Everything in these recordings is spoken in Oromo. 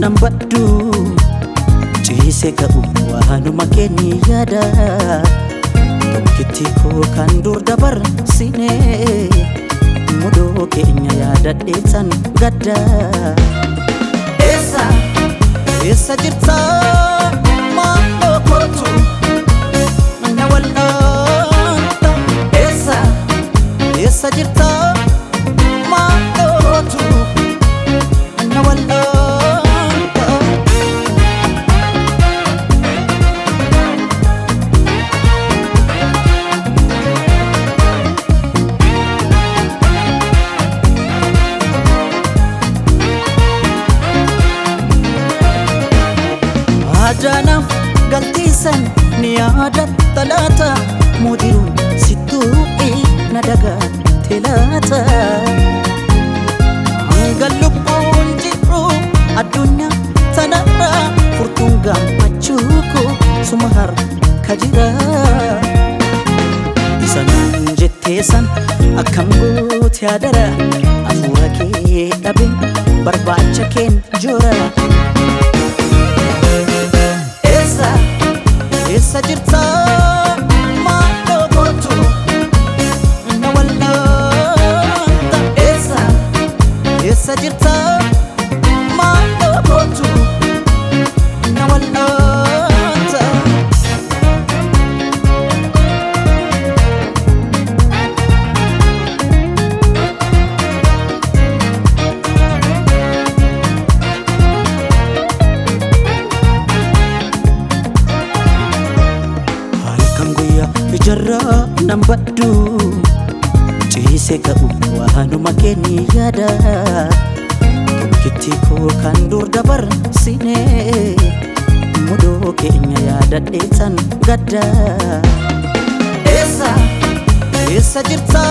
nan baddu ciise ga'u waanuma keenyi yaada tokkitti koo kan dur dabarsine mudoo keenya yaadadheessan gadda eessa eessa jirta maaloo kootu na wal'aanta eessa eessa jirta Aadaanaaf galtiisan ni yaadatta laata Mootiruun sittuu na dagaate laata Hanga lubbuun jiru addunyaa tanarra furtuun gammachuu koo suma harka jira Isa naan jetteessan akkam goote adara Hafuura kee dhabe barbaacha keen eessa jirta maaloo kootu na wal'aanta halkan guyyaa ijarraa nan baddu ciise ga'u waanuma keenyi yaada tokkitti koo kan dur dabarsine mudoo keenya yaadadheessan gadda. Eessa eessa jirta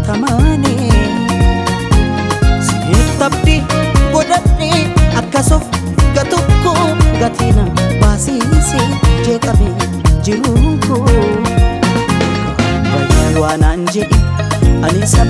qofa tamaane sitabdi godhadhe akkasuuf gatokko gatina baasiise jeeqabe jiruun koo bayyi waanaan jedhi ani sabdiin